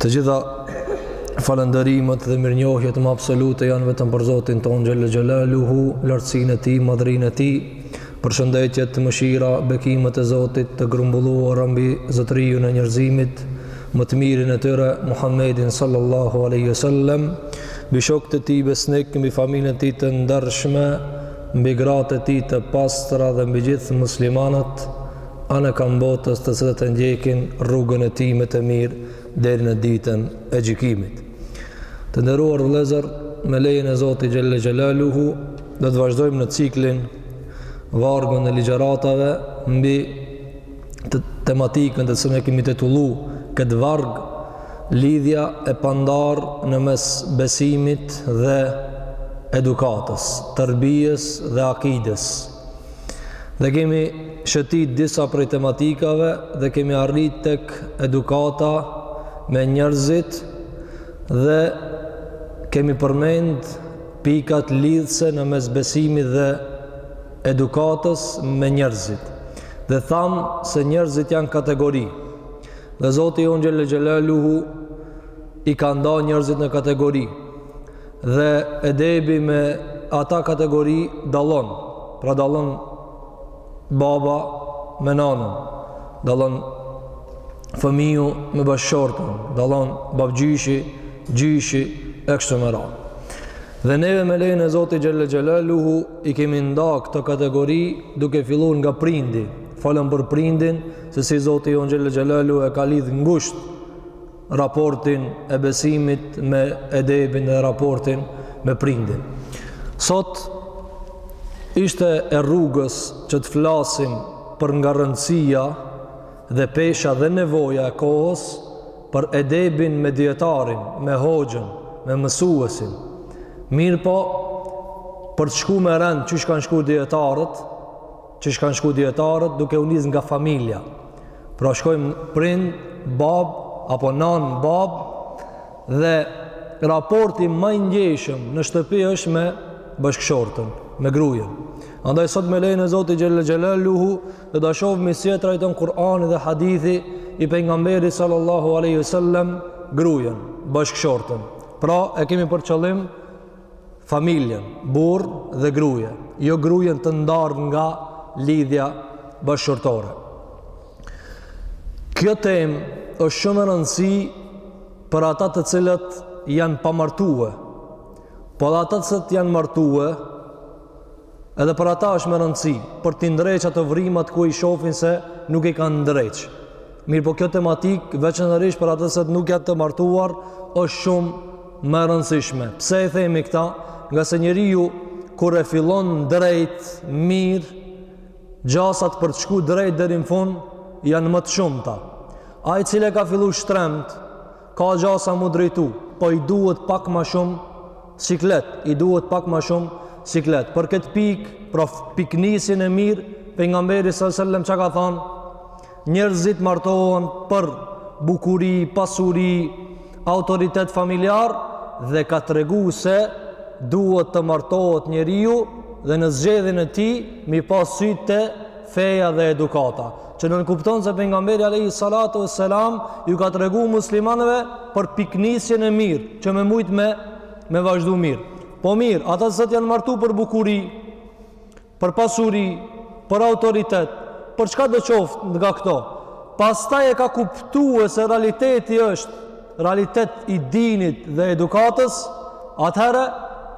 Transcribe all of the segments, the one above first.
Të gjitha falënderimet dhe mirënjohjet më absolute janë vetëm për Zotin tonë xhelle xhelaluhu, lartësinë e tij, madhërinë e tij, përshëndetjet, mëshira, bekimet e Zotit të grumbulluara mbi zotëriun e njerëzimit, më të mirin e tyre, Muhammedin sallallahu aleyhi sallem, mbi shokët e tij besnikë, mbi familjen e tij të ndershme, mbi gratë e tij të pastra dhe mbi gjithë muslimanët, Anekënd botës të cilët e ndjekin rrugën e tij me të mirë deri në ditën e gjykimit. Të nderuar vëllezër, me lejen e Zotit xhelle xhelaluhu, do të vazhdojmë në ciklin vargun e ligjëratave mbi tematikën të cilën e kemi titullu këtë varg lidhja e pandarë në mes besimit dhe edukatës, terbijes dhe akides. Dhe kemi shëtit disa prej tematikave dhe kemi arrit tek edukata me njerëzit dhe kemi përmend pikat lidhëse në mes besimit dhe edukatës me njerëzit. Dhe thamë se njerëzit janë kategori. Dhe Zoti jonë xhelle xhelaluhu i ka nda njerëzit në kategori. Dhe edebi me ata kategori dallon, pra dallon baba me nanën, dallon fëmiu me bashkëshortën, dallon babgjyshi, gjyshi e kështu me radhë. Dhe neve me lejen e Zotit xhelle xhelaluhu i kemi nda këto kategori duke filluar nga prindi. Folëm për prindin se si Zoti jonë xhelle xhelaluhu e ka lidhë ngusht raportin e besimit me edebin dhe raportin me prindin. Sot ishte e rrugës që të flasim për nga rëndësia dhe pesha dhe nevoja e kohës për edebin me dijetarin, me hoxhën, me mësuesin. Mirëpo, për të shku me rend qysh kanë shku dijetarët, Qysh kanë shku dijetarët duke u nis nga familja. Pra shkojmë prind, babë, apo nanë, babë, dhe raporti ma i ndjeshëm në shtëpi është me bashkëshortën, me grujën. Andaj sot me lejen e Zotit xhelle xhelaluhu do ta shofmi si e trajton Kur'ani dhe hadithi i Pejgamberit sallallahu aleyhi sallem grujën, bashkëshortën. Pra e kemi për qëllim familjen, burrë dhe gruje, jo grujen të ndarë nga lidhja bashkëshortore. Kjo temë është shumë me rëndësi për ata të cilët janë pa martue, po edhe ata të cilët janë martue, edhe për ata është me rëndësi, për t'i ndreq ato vrimat ku i shofin se nuk i kanë ndreqë. Mirëpo kjo tematikë, veçanërisht për atë se nuk janë të martuar, është shumë më e rëndësishme. Pse e themi këta? Ngase njeriu, kur e fillon drejt, mirë, gjasat për të shku drejt deri në fund, janë më të shumta. Ai cili e ka fillu shtremt, ka gjasa m'u drejtu, po i duhet pak ma shumë siklet, i duhet pak ma shumë siklet. Për këtë pikë, pra pikënisjen e mirë, pejgamberi sallallahu sellem çka ka thonë, Njerëzit martohen për bukuri, pasuri, autoritet familjar dhe ka tregu se duhet të martohet njeriu dhe në zgjedhjen e tij me i pas sytë te feja dhe edukata. Që nënkupton se pejgamberi alaihi salatu vesselam ju ka tregu muslimanëve për pikënisjen e mirë, që me mujt me me vazhdu mirë. Po mirë, ata të cilët janë martu për bukuri, për pasuri, për autoritet, për çkadoqoftë nga këto. Pastaj e ka kuptue se realiteti është realitet i dinit dhe edukatës, atëherë,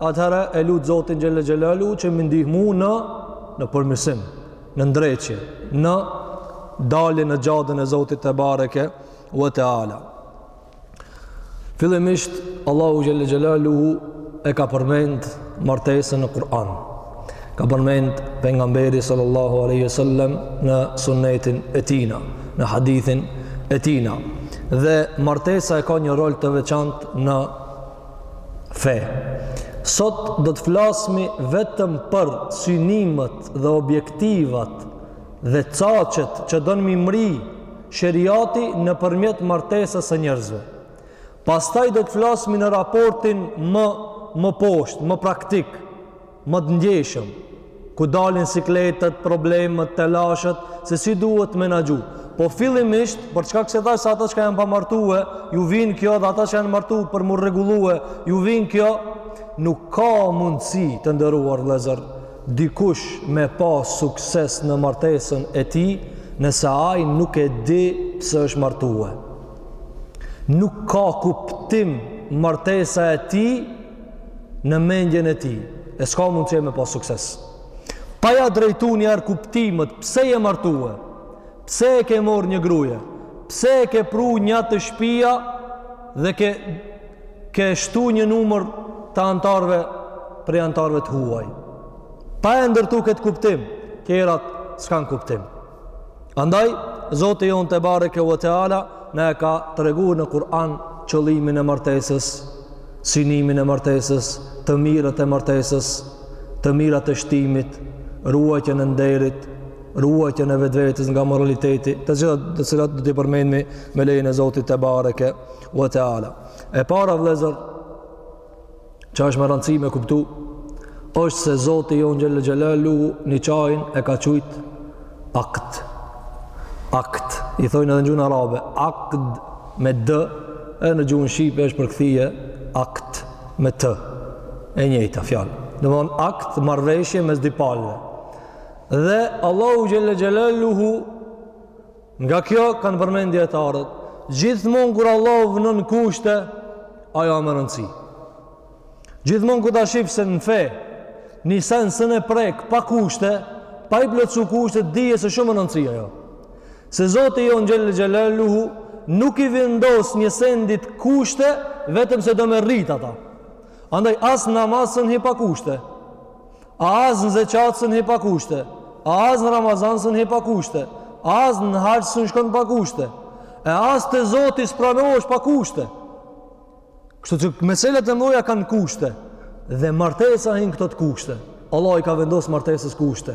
atëherë e lut Zotin xhelle xhelaluhu që me i ndihmu në, në përmirësim, në ndreqje, në dalje në xhaden e Zotit tebareke ve teala. Fillimisht Allahu xhalla xhelaluhu e ka përmend martesën në Kur'an. Ka përmend pejgamberi sallallahu alaihi wasallam në sunnetin e tina, në hadithin e tina. Dhe martesa e ka një rol të veçantë në fe. Sot do të flasmi vetëm për synimet dhe objektivat dhe caqet që don me i mrri Sheriati nëpërmjet martesës së njerëzve. Pastaj do të flasmi në raportin më më poshtë, më praktik, më të ndjeshëm, ku dalin sikletët, problemet, telashet, se si duhet me menaxhu. Po fillimisht, për çka kesh tha se ata çka janë pa martue, ju vyen kjo dhe ata që janë martu për m'u rregullue, ju vyen kjo, nuk ka mundësi të nderuar vllezër, Dikush me pas sukses në martesën e tij nëse ai nuk e di pse është martue. Nuk ka kuptim martesa e tij në mendjen e tij. E s'ka mundësi me pas sukses. Pa ja drejtu njëherë kuptimet pse je martue, pse e ke marr një gruje, pse e ke pru njatë shpia dhe ke ke shtu një numër të anëtarëve prej anëtarëve të huaj. Pa e ndërtu këtë kuptim, tjerat s'kan kuptim. Andaj, Zoti jonë tebareke ve teala, na e ka tregu në Kur'an qëllimin e martesës, synimin e martesës, të mirat e martesës, të mirat e shtimit, ruajtjen e nderit, ruajtjen e vetvetës nga moraliteti, të cilat, të cilat do t'i përmendmi me lejen e Zotit tebareke ve teala. E para vëllezër, që është me rëndësi me kuptu, është se Zoti jonë xhel-le xhelaluhu niqahin e ka qujt akt. Akt, i thojnë edhe në gjuhën arabe, akt me d, e në gjuhën shqipe është përkthy akt me t. E njëjta fjalë. Domethënë akt marrëveshje mes dy palëve. Dhe Allahu xhel-le xhelaluhu Nga kjo kanë përmend dietarët, gjithmonë kur Allahu vënon kushte, ajo â me rëndësi. Gjithmonë kur ta sheh se në fe, një send s'un e prek pa kushte, pa i plotësu kushte, dije se shumë rëndësi ajo. Se Zoti jonë xhel-le xhelaluhu nuk i vendos një sendit kushte vetëm se do me rrit ata. Andaj as namaz s'un hi pa kushte. As në zeqat s'un hi pa kushte, as në Ramazan s'un hi pa kushte, as në haxh s'un shkon pa kushte, e as te Zoti s'pranohesh pa kushte. Kështu që meselet e mdoja kanë kushte, dhe martesa hin te këto kushte. Allahu i ka vendosë martesës kushte.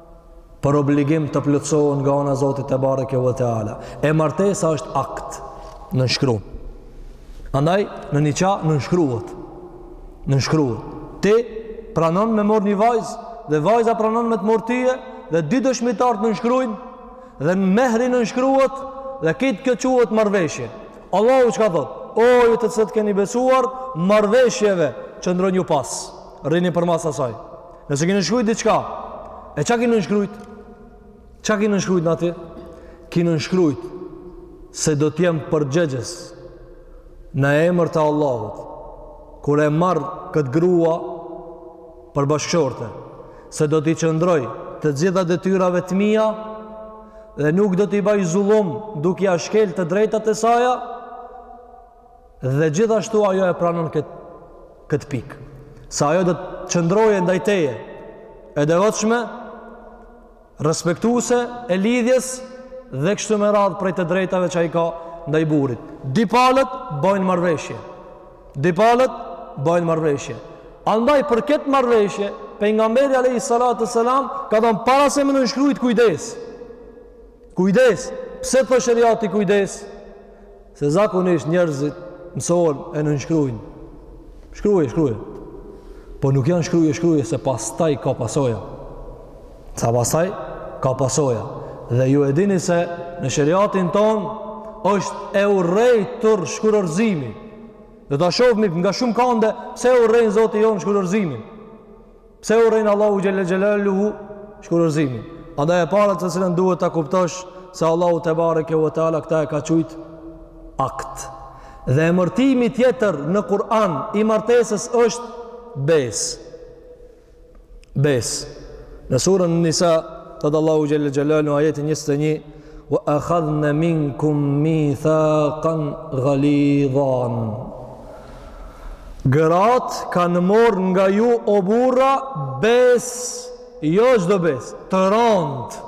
për obligim të plotësohen nga ana e Zotit tebareke ve teala. E martesa është akt nënshkru. Andaj në niqah nënshkruhet. Nënshkruhet. Ti pranon me marr një vajzë dhe vajza pranon me të marr ty dhe dy dëshmitarët nënshkrujnë dhe mehri nënshkruhet dhe kitë kjo quhet marrëveshje. Allahu çka thotë? O ju të cilët keni besuar, marrëveshjeve qëndroniju pas. Rrini përmas asaj. Nëse ki nënshkrujt diçka, e ça ki nënshkrujt? Ça ki nënshkrujt n'aty? Ki nënshkrujt se do t'jem përgjegjës në emër të Allahut, kur e marr këtë grua për bashkëshorte, se do t'i qëndroj të gjitha detyrave të mija dhe nuk do t'i baj zullum duke ia shkel të drejtat e saja, Dhe gjithashtu ajo e pranon këtë këtë pikë. Se ajo do të qëndrojë ndaj teje e devotshme, respektuese e lidhjes dhe kështu me radhë prej të drejtave që i ka ndaj burrit. Dy palët bajnë marrëveshje. Dy palët bajnë marrëveshje. Andaj për këtë marrëveshje pejgamberi alejhi salatu ve selam ka thënë para se me nënshkrujt kujdes. Kujdes, pse tha sheriati kujdes? Se zakonisht njerëzit mësohen e nënshkrujnë. Shkruje, shkruje. Po nuk janë shkruje, shkruje se pastaj ka pasoja. Se pastaj ka pasoja. Dhe ju e dini se në sheriatin tonë është e urrejtur shkurorëzimi. Do ta shofmi nga shumë kande pse e urren Zoti jonë shkurorëzimin. Pse e urren Allahu Xhelle Xhelaluhu shkurorëzimin? Andaj e para të cilën duhet ta kuptosh se Allahu tebareke ve teala këta e ka qujt akt. Dhe emërtimi tjetër në Kur'an i martesës është besë. Besë. Në surën Nisa, thotë Allahu Xhelle Xhelaluhu ajetin 21, Wa akhadhna minkum mithaqan ghalidhan. Gratë kanë morr nga ju o burra besë, jo çdo besë, të randë.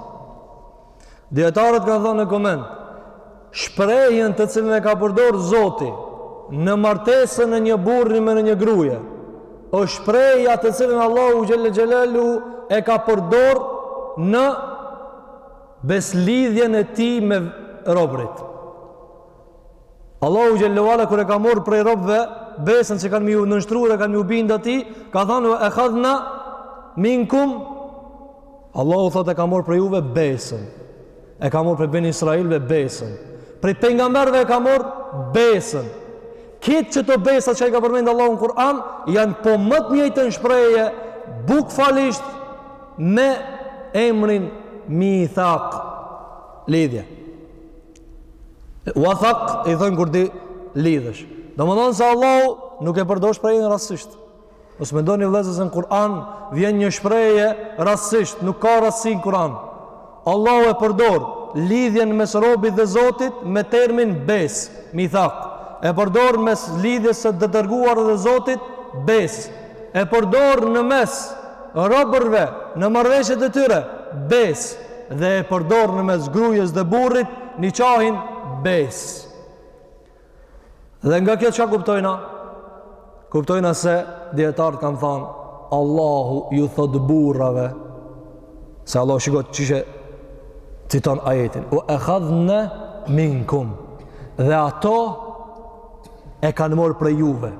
Dijetarët kanë thënë në koment, shprehjen të cilën e ka përdor Zoti në martesën e një burri me një gruje, është shprehja të cilën Allahu xhelle xhelaluhu e ka përdor në beslidhjen e tij me robërit. Allahu xhelle ve ala kur e ka marr prej robëve besën që kanë me iu nënshtru, e kanë me iu bind atij, ka thënë akhadhna minkum Allahu thotë e ka marr prej juve besën. E ka marr prej beni Israilve besën. Prej pejgamberëve e ka marr besën. Këtë qëto besat që i ka përmend Allahu në Kur'an, janë po me të njëjtën shprehje, bukfalisht me emrin mithak, lidhje. Wathak, i thonë kur ti lidhesh. Domethënë se Allahu nuk e përdor shprehjen rastësisht. Mos mendoni vëllezër se në Kur'an vjen një shprehje rastësisht, nuk ka rastësi në Kur'an. Allahu e përdor lidhjen mes robit dhe Zotit me termin besë, mithak. E përdor mes lidhjes së të dërguar dhe Zotit besë. E përdor në mes robërve në marrëveshjet e tyre besë dhe e përdor në mes grujes dhe burrit niqahin besë. Dhe nga kjo çka kuptojna? Kuptojna se dijetarët kanë thënë Allahu ju thotë burrave se Allahu shiko qysh e citon ajetin. Wa akhadhna minkum. Dhe ato e kanë marrë prej juve.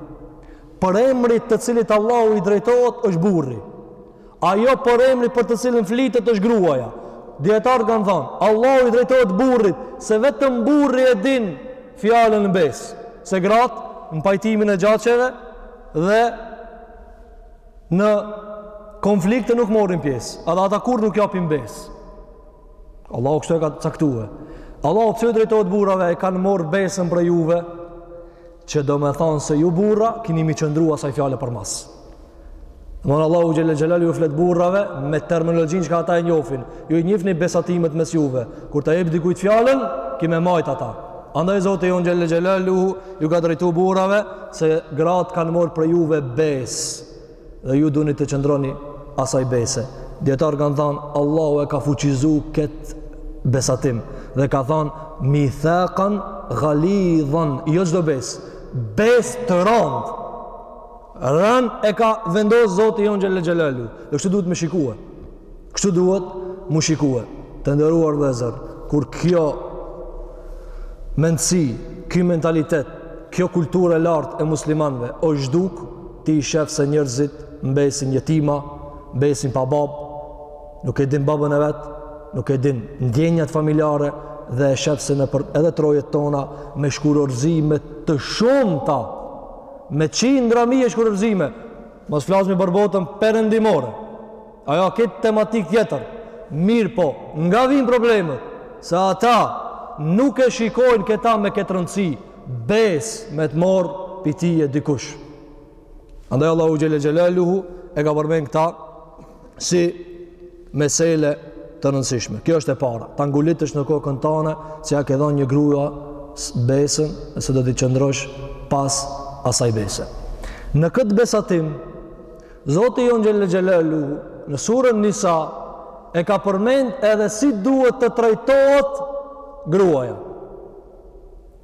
Përemri të cilit Allahu i drejtohet është burri. Ajo, përemri për të cilin flitet është gruaja. Dietarët kanë thanë, Allahu i drejtohet burrit, se vetëm burri e din fjalën besë, se gratë në pajtimin e gjaçeve dhe në konflikte nuk morrin pjesë, edhe ata kur nuk japin besë. Allahu kështu e ka caktuar. Allahu pse u drejtohet burrave e kanë marr besën prej juve? Që do me thonë se ju burra kini me i qëndru asaj fjale përmas. Domethanë Allahu xhel-le xhelaluhu ju flet burrave me terminologjinë që ata e njofin. Ju i njifni besatimet mes juve. Kur ta jep dikujt fjalën, ki me majt ata. Andaj Zoti jonë xhel-le xhelaluhu ju ka drejtu burrave se gratë kanë marr prej juve besë. Dhe ju duni të qëndroni asaj bese. Dijetarët kanë thanë Allahu e ka fuqizu kët besatim dhe ka thanë mithaqan ghalidhan, jo çdo besë, besë të randë Randë e ka vendos Zoti jonë xhel-le xhelaluhu. Dhe kështu duhet me shikue. Kështu duhet mu shikue. Të nderuar vllezër. Kur kjo mendësi, kjo mentalitet, kjo kulturë e lartë e muslimanve, osht zhduk, ti i shef se njerëzit mbesin jetima, mbesin pa babë, nuk e din babën e vet, nuk e din ndjenjat familjare, dhe e shef se nëpër edhe trojet tona, me shkurorëzime të shumta, me qindra mijë shkurorëzime, mos flasmi për botën perëndimore. Ajo ka tematikë tjetër. Mirëpo, nga vijnë problemet? Se ata nuk e shikojnë këta me këtë rëndësi, besë me të morë pitije dikush. Andaj Allahu xhel-le xhelaluhu e ka përmen këta si mesele të rëndësishme. Kjo është e para. Ta ngulitësh në kokën tane se ja ke dhanë një grua besën se do t'i qëndrosh pas asaj bese. Në këtë besatim, Zoti jonë xhel-le xhelaluhu në surën Nisa e ka përmend edhe si duhet të trajtohet gruaja.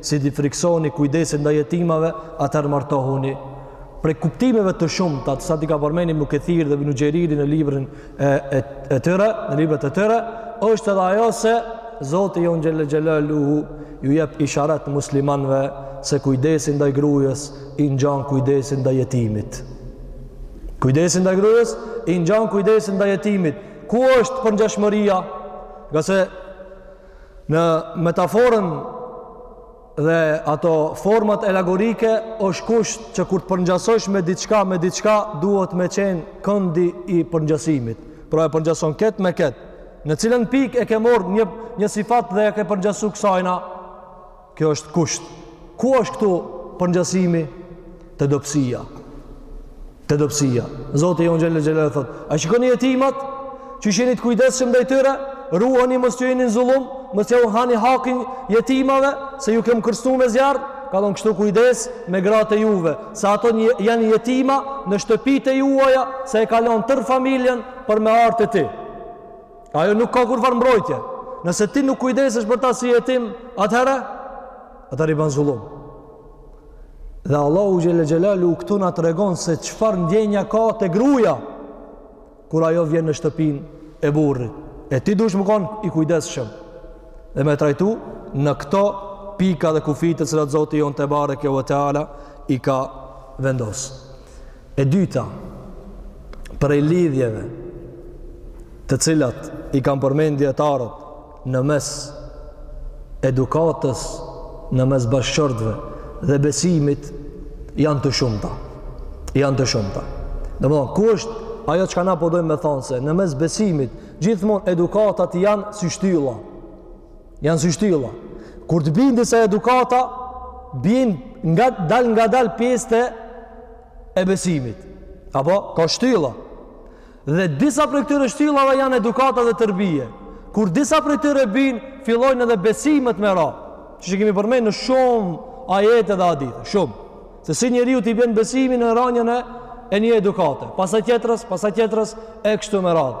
Si t'i frikësoni kujdesit ndaj jetimave, atëherë martohuni. Prej kuptimeve të shumta, të sa t'i ka përmen Ibnu Kethiri dhe Ibnu Xheriri në librin e, e, e tyre, në librat e tyre, është edhe ajo se Zoti jonë xhel-le xhelaluhu ju jep isharet muslimanve se kujdesi ndaj grujes i ngjan kujdesit ndaj jetimit. Kujdesi ndaj grujes i ngjan kujdesit ndaj jetimit. Ku është përngjashmëria? Ngase Në metaforën dhe ato format alegorike është kusht që kur të përngjasojsh me diçka me diçka duhet me qenë këndi i përngjasimit. Pra e përngjason këtë me këtë. Në cilën pikë e ke marrë një një sifat dhe e ke përngjasu kësajna? Kjo është kusht. Ku është këtu përngjasimi? Te dobësia. Te dobësia. Zoti jonë xhele xhelal thotë, a shikoni jetimat? Qysh jeni të kujdesshëm ndaj tyre? Ruani mos ju jeni në zullum, mos ja hani hakin jetimave, se ju kem kërcnu me zjarr. Ka thonë kështu kujdes me gratë e juve, se ato një, janë jetima në shtëpitë e juaja, se e ka lon tërë familjen për me ardh te ti. Ajo nuk ka kurrfarë mbrojtje. Nëse ti nuk kujdesesh për ta si jetim, atëherë, atëherë i ban zullum. Dhe Allahu xhele xhelaluhu këtu na tregon se çfarë ndjenja ka te gruja, kur ajo vjen në shtëpin e burrit. E ti dush me konë i kujdeshëm. Dhe me trajtu në këto pika dhe kufijtë të cilat Zoti jonë tebareke ve teala i ka vendosë. E dyta, prej lidhjeve të cilat i kanë përmend dijetarët në mes edukatës, në mes bashkëshortëve dhe besimit, janë të shumta. Janë të shumta. Domethonë, ku është ajo çka na po dojmë me thonë se në mes besimit, gjithmonë edukatat janë si shtylla. Janë si shtylla. Kur të bin disa edukata, bin ngadal ngadal pjesë e besimit. Apo, ka shtylla. Dhe disa prej këtyre shtyllave janë edukata dhe terbije. Kur disa prej këtyre bin, fillojnë edhe besimet me ra. Që i kemi përmend në shumë ajete dhe hadithe. Shumë. Se si njeriut i bjen besimi në ranjen e e një edukate. Pastaj tjetrës, pastaj tjetrës, e kështu me radhë.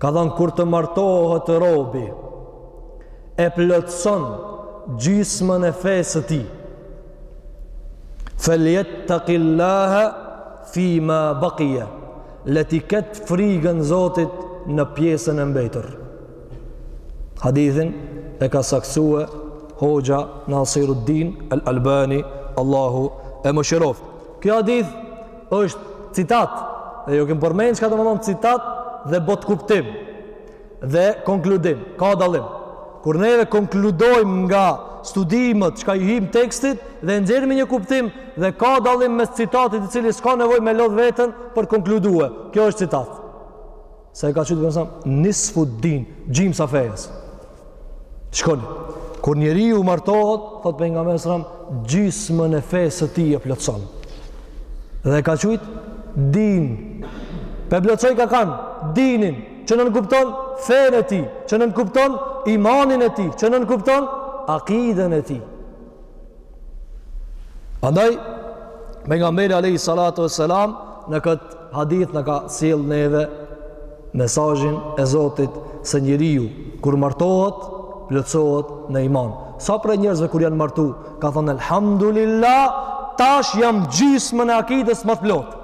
Ka thënë kur të martohet robi e plotëson gjysmën e fesë së tij. Falyattaqillaha fi ma baqiya. Le t'i ketë frigën Zotit në pjesën e mbetur. Hadithin e ka saktësue Hoxha Nasiruddin Al Albani Allahu e mëshiroftë. Kjo hadith është citat, dhe ju kem përmend çka domethonë citat dhe botëkuptim dhe konkludim, ka dallim. Kur neve konkludojmë nga studimet çka i him tekstit dhe nxjerrim një kuptim dhe ka dallim mes citatit i cili s'ka nevojë me lodh veten për konkludue. Kjo është citat. Se e ka qujt Pejgamberi alejhi selam nisfu din, gjymsa fejës. Shikoni, kur njeriu martohet, thotë Pejgamberi alejhi selam, gjysmën e fesë së tij e plotëson. Dhe e ka qujt din. Pe plotësojka kanë, dinin, që nënkupton fejën e tij, që nënkupton imanin e tij, që nënkupton akiden e tij. Andaj, pejgamberi alejhi salatu ue selam, në këtë hadith na ka sjellë neve mesazhin e Zotit se njeriu, kur martohet, plotësohet në iman. Sa prej njerëzve kur janë martu, kanë thonë, Elhamdulillah, tash jam gjysmën e akides më të plotë.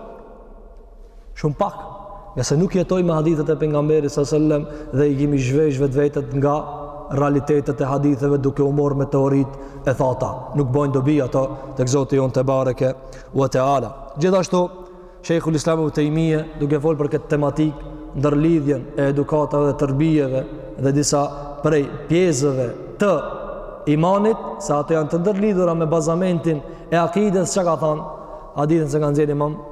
Shumë pak, ngase nuk jetojmë me hadithet e pejgamberit s sellem dhe i kimi zhvesh vetvetet nga realitetet e haditheve duke u morë me teoritë e thata. Nuk bojnë dobi ato tek Zoti jonë tebareke ue teala. Gjithashtu, Shejkhul Islam Tejmije duke folë për këtë tematikë, ndërlidhjen e edukatave dhe terbijeve dhe disa prej pjesëve të imanit, se ato janë të ndërlidhura me bazamentin e akides, çka ka thanë, hadithin se kanë zhjeni mamë,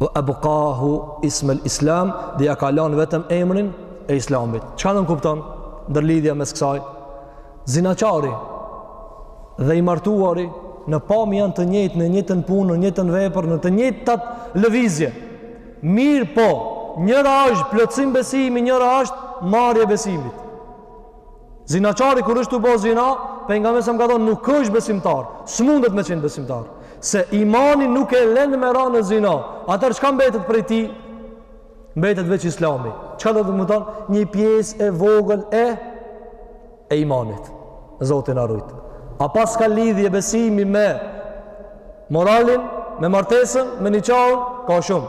wa abqahu ism al islam dhe ia ka lënë vetëm emrin e islamit çka nënkupton ndërlidhja mes kësaj zinaqari dhe i martuari në pamje janë të njëjtë në njëjtën punë në njëjtën vepër në të njëjtat lëvizje mirë po njëra është plotësim besimi njëra është marrje e besimit Zinaqari kur është tu bo zina, pejgamberi s a s ka thonë nuk është besimtar, s'mundet me qenë besimtar, se imani nuk e len me ra në zina, atëherë çka mbetet prej tij? Mbetet veç islami. Çka do me thonë? Një pjesë e vogël e e imanit. Zoti na rujt. A paska lidhje besimi me moralin, me martesën, me niqahun? Ka shumë.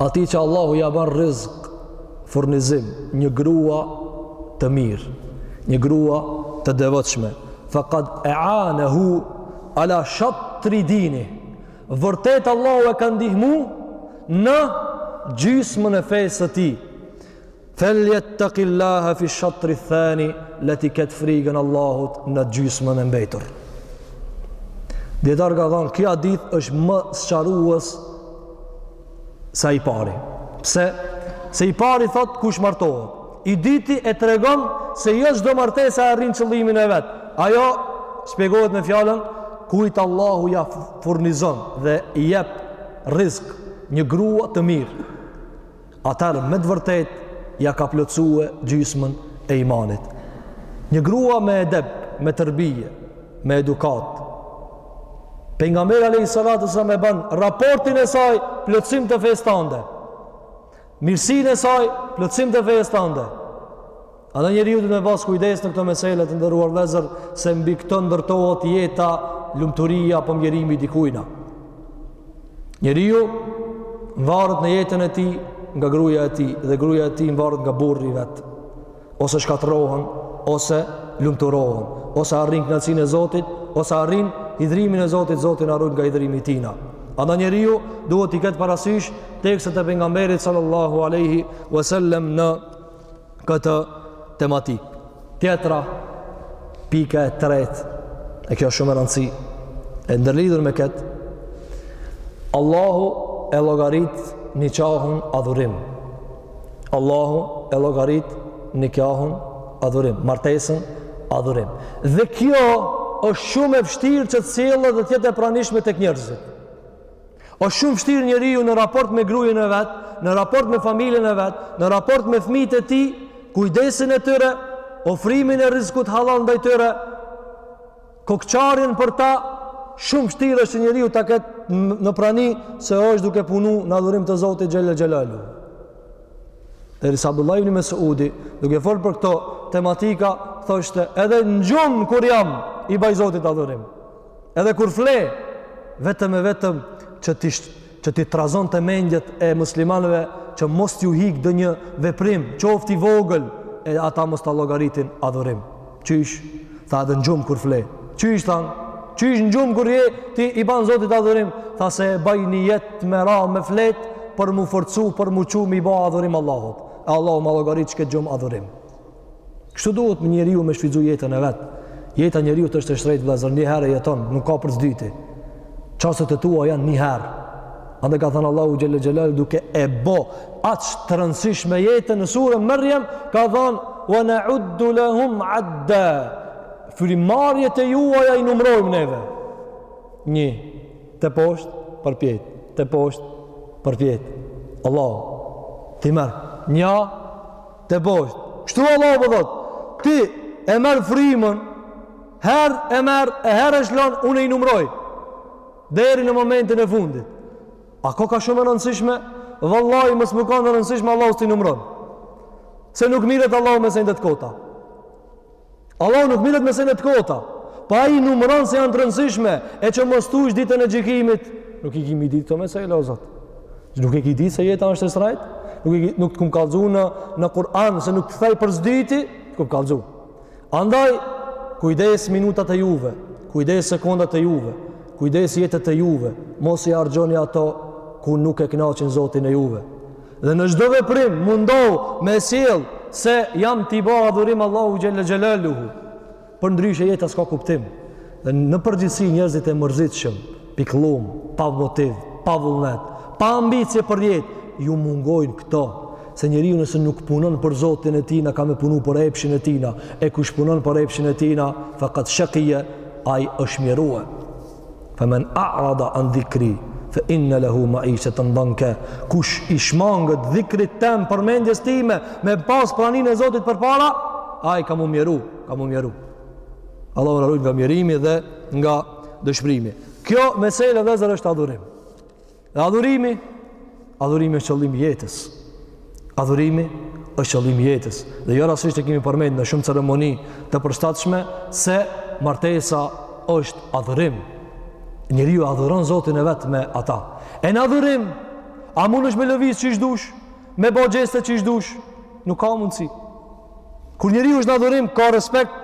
Atij që Allahu ia ban rizk, furnizim, një grua të mirë, një grua të devotshme, fekad eanehu ala shatri dinihi, vërtet Allahu e ka ndihmu në gjysmën e fesë të tij, Feljettaqillaha fi shatri thani, le t'i ketë frigën Allahut në gjysmën e mbetur. Dijetarët kanë thonë, ky hadith është më sqarues se i pari. Pse? Se i pari thotë kush martohet. I dyti e tregon se jo çdo martesë e arrin qëllimin e vet. Ajo, shpjegohet me fjalën, kujt Allahu ia furnizon dhe i jep rizk një grua të mirë. atëherë me të vërtetë ia ka plotësue gjysmën e imanit. Një grua me edep, me terbije, me edukatë. Pejgamberi alejhi salatu selam e ban raportin e saj plotësim të fesë tande. Mirësinë e saj plotësim të fesë tande. Andaj njeriu duhet me pas kujdes në këto mesele të nderuar vëllezër, se mbi këto ndërtohet jeta, lumturia apo mjerimi i dikujna. Njeriu varet në jetën e tij nga gruaja e tij dhe gruaja e tij varet nga burri i vet. Ose shkatërrohen, ose lumturohen, ose arrin kënaqësinë e Zotit, ose arrin hidhrimin e Zotit, Zoti na rujt nga hidhrimi i tijna. Andaj njeriu duhet t'i ketë parasysh tekstet e pejgamberit sallallahu alaihi wasallam në këtë tematik. Tjetra, pika e tret, e kjo shumë me rëndësi, e ndërlidhur me këtë, Allahu e llogarit niqahun adhurim. Allahu e llogarit niqahun adhurim. Martesën adhurim. Dhe kjo është shumë e fshtirë që të sillet dhe të jetë e pranishme tek njerëzit. Osht shumë fshtirë njeriu në raport me grujen e vet, në raport me familjen e vet, në raport me fëmijët e tij, kujdesin e tyre, ofrimin e rrizkut hallall ndaj tyre, kokçarjen për ta, shumë vështirë është njeriu ta ketë në prani se është duke punu në adhurim të Zotit xhel-le xhelaluhu. Derisa Abdullah ibn Mesudi, duke fol për këto tematika, thoshte edhe në gjumë kur jam i baj Zotit adhurim. Edhe kur fle, vetëm e vetëm që ti që ti trazonte mendjet e muslimanëve që mos t'ju hik donjë veprim, qoftë i vogël, e ata mos ta llogaritin adhurim. Qysh? Tha edhe në gjumë kur fle. Qysh, thanë? Qysh në gjumë kur je, ti i ban zotit adhurim? Tha se e baj një jetë me ra me fjet, për m'u forcu, për m'u çu, m'i ba adhurim Allahut. E Allahu ma llogarit qët gjumë adhurim. Kështu duhet njeriu me shfrytëzu jetën e vet. Jeta e njeriut është e shtrejtë vëllazër, një herë jeton, nuk ka për së dyti. Çastet e tua janë një herë. Andaj ka thënë Allahu xhelle xhelal duke e bë aq të rëndësishme jetën në suren Merjem, ka thënë wa na'uddu lahum adda. Frymëmarrjet e juaja i numrojmë neve. Një, teposhtë, përpjetë, teposhtë, përpjetë. Allahu, ti merr, një, teposhtë. Kështu Allahu po thot, ti e merr frymën, herë e merr e herë e lshon, unë i numroj deri në momentin e fundit. A koka shumë e rëndësishme? Vallahi mos me kanë e rëndësishme Allahu s'i numron. Se nuk mirret Allahu me sende t'kota. Allahu nuk mirret me sene të kota, po ai i numëron se janë të rëndësishme, e që mos t'thush ditën e gjykimit, nuk i kimi ditë këto mesela o Zot. Nuk e ki ditë se jeta është e shtrejt, nuk e nuk të kum kallxu në në Kur'an se nuk kthej për së dyti, të kum kallxu. Andaj kujdes minutat e juve, kujdes sekondat e juve, kujdes jetët e juve, mos i harxhoni ato ku nuk e kënaqin Zotin e juve. Dhe në çdo veprim mundohu me sjell se jam t'i ba adhurim Allahu xhella xhelaluhu. Përndryshe jeta s'ka kuptim. Dhe në përgjithësi njerëzit e mërzitshëm, pikëllumë, pa motiv, pa vullnet, pa ambicie për jetë, ju mungojnë këto. Se njeriu nëse nuk punon për Zotin e tijna, ka me punu për epshin e tijna, e kush punon për epshin e tijna, fakat shekije ai është mjerue. Fa men a'rada an dhikri fa inna lahu ma'ishatan danka. Kush i shmanget dhikrit tem përmendjes time me pas praninë e Zotit përpara, ai ka m'u mjeru, ka m'u mjeru. Allahu na rujt nga mjerimi dhe nga dëshprimi. Kjo mesele vllezër është adhurim. Dhe adhurimi, adhurimi është qëllimi i jetës. Adhurimi është qëllimi i jetës. Dhe jo rastisht e kemi përmend në shumë ceremoni të përshtatshme se martesa është adhurim. Njeriu adhuron Zotin e vet me ata. E në adhurim, a mundesh ti me lëviz qysh t'dush, me bo gjeste qysh t'dush, nuk ka mundësi. Kur njeriu është në adhurim, ka respekt,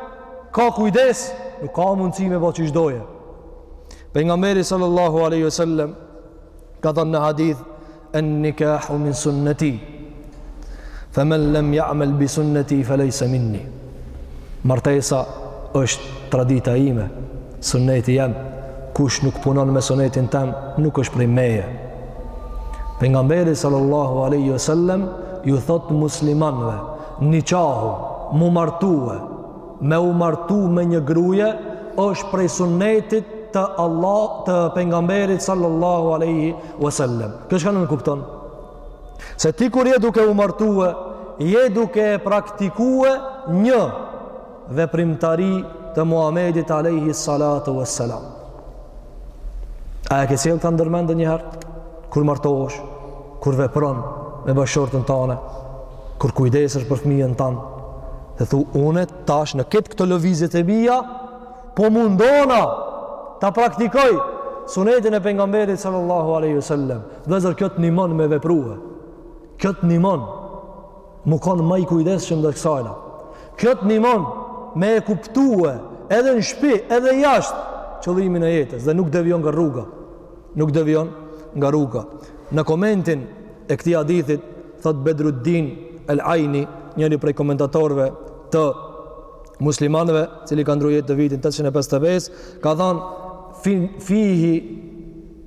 ka kujdes, nuk ka mundësi me ba qysh doje. Pejgamberi sallallahu alaihi wasallam ka thënë në hadith en nikahu min sunnati. Fa man lam ya'mal bi sunnati falaysa minni. Martesa është tradita ime. Suneti jem, kush nuk punon me sunetin tem, nuk është prej meje. Pengamberi sallallahu aleyhi ve sellem, ju thot muslimanve, niqahu, m'u martue, me u martu me një gruje, është prej sunetit të Allah, të pengamberit sallallahu aleyhi ve sellem. Kjo çka nënkupton? Se ti kur je duke u martue, je duke e praktikue një, veprimtari të Muhamedit alayhi salatu wassalam. A e ke çu ti ndërmend ndonjëherë kur martohesh, kur vepron me bashkëshorten tane, kur kujdesesh për fëmijën tanë, dhe thu unë tash në këtë këto lëvizjet e mia po mundona ta praktikoj sunetin e pejgamberit sallallahu alaihi wasallam. Vllezër, kjo të nimon me veprue. Kjo të nimon m'u kanë ma i kujdesshëm ndaj kësajna. Kjo të nimon me e kuptue edhe në shpi, edhe jashtë qëllimin e jetës dhe nuk devion nga rruga. Nuk devion nga rruga. Në komentin e këtij hadithit, thot Bedruddin El Aini, njëri prej komentatorëve të muslimanëve, i cili ka ndrru jetë në vitin 855, ka thonë, fihi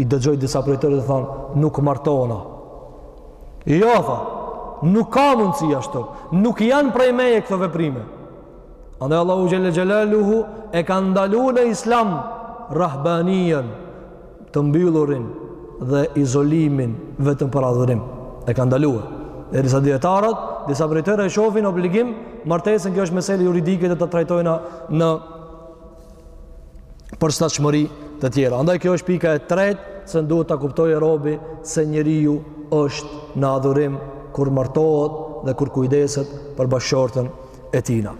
I dëgjoj disa prej tyre e thonë, nuk martohna. Jo, tha, nuk ka mundësi ashtu. Nuk janë prej meje këto veprime. Andaj Allahu xhelle xhelaluhu e ka ndalu në islam rahbanijen të mbyllurin dhe izolimin vetëm për adhurim. E ka ndalu. Derisa dijetarët, disa prej tyre e shofin obligim, martesën kjo është mesele juridike do ta trajtojna në përshtatshmëri të tjera. Andaj kjo është pika e tretë se duhet ta kuptojë robi se njeriu është në adhurim kur martohet dhe kur kujdeset për bashkëshortën e tijna.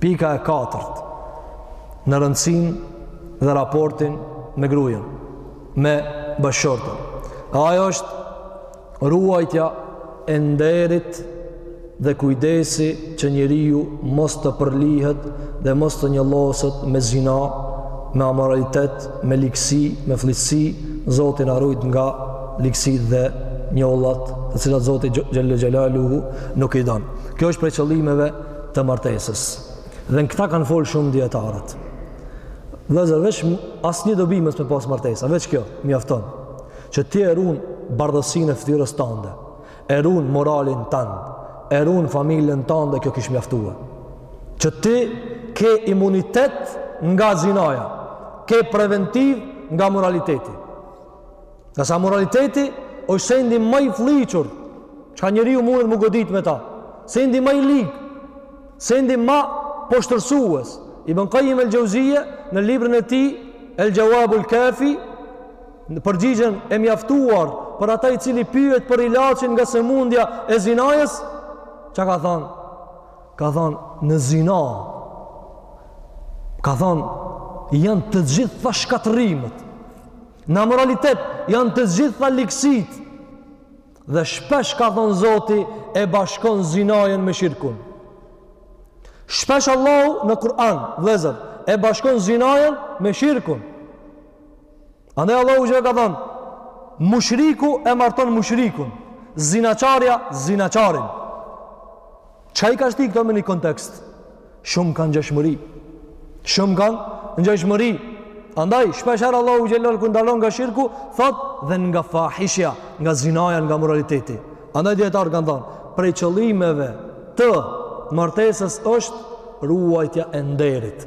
Pika e katërt në rëndësinë dhe raportin me grujen, me bashkëshortën. Ajo është Ruajtja e nderit dhe kujdesi që njeriu mos të përlyhet dhe mos të njolloset me zina, me amoralitet, me ligësi, me fëlliqësi, Zoti na rujt nga ligësitë dhe njollat, të cilat Zoti xhelle xhelaluhu nuk i don. Kjo është prej qëllimeve të martesës. Dhe në këtë kanë folë shumë dijetarët. Vëllezër, veç asnjë dobi mos me pas martesa, veç kjo mjafton. Që ti e runë bardhësinë e ftyrës tande, e runë moralin tand, e runë familjen tande kjo kish mjaftuar. Që ti ke imunitet nga zinaja, ke preventiv nga amoraliteti. Ngase amoraliteti është sendi ma i flliqur, çka njeriu mundet me u godit me ta. Sendi ma i lig, sendi ma poshtërsues. Ibn Kajjim el-Xheuzije në librin e tij El-Xheuabul Kafi Në përgjigjen e mjaftuar për atë i cili pyet për ilaçin nga sëmundja e zinajës, çka ka thënë? Ka thënë në zina. Ka thënë janë të gjitha shkatërrimet. Në amoralitet janë të gjitha ligësitë. Dhe shpesh ka thënë Zoti e bashkon zinajën me shirkun. Shpesh Allahu në Kur'an, vëllezër, e bashkon zinajën me shirkun. Andaj Allahu ka thënë, mushriku e marton mushrikun, zinaqarja zinaqarin. Çka i ka shti këto me një kontekst? Shumë kanë ngjashmëri. Shumë kanë ngjashmëri. Andaj, shpeshherë Allahu xhelle kur ndalon nga shirku, thot dhe nga fahishja, nga zinaja, nga amoraliteti. Andaj dijetarët kanë thonë, prej qëllimeve të martesës është ruajtja e nderit.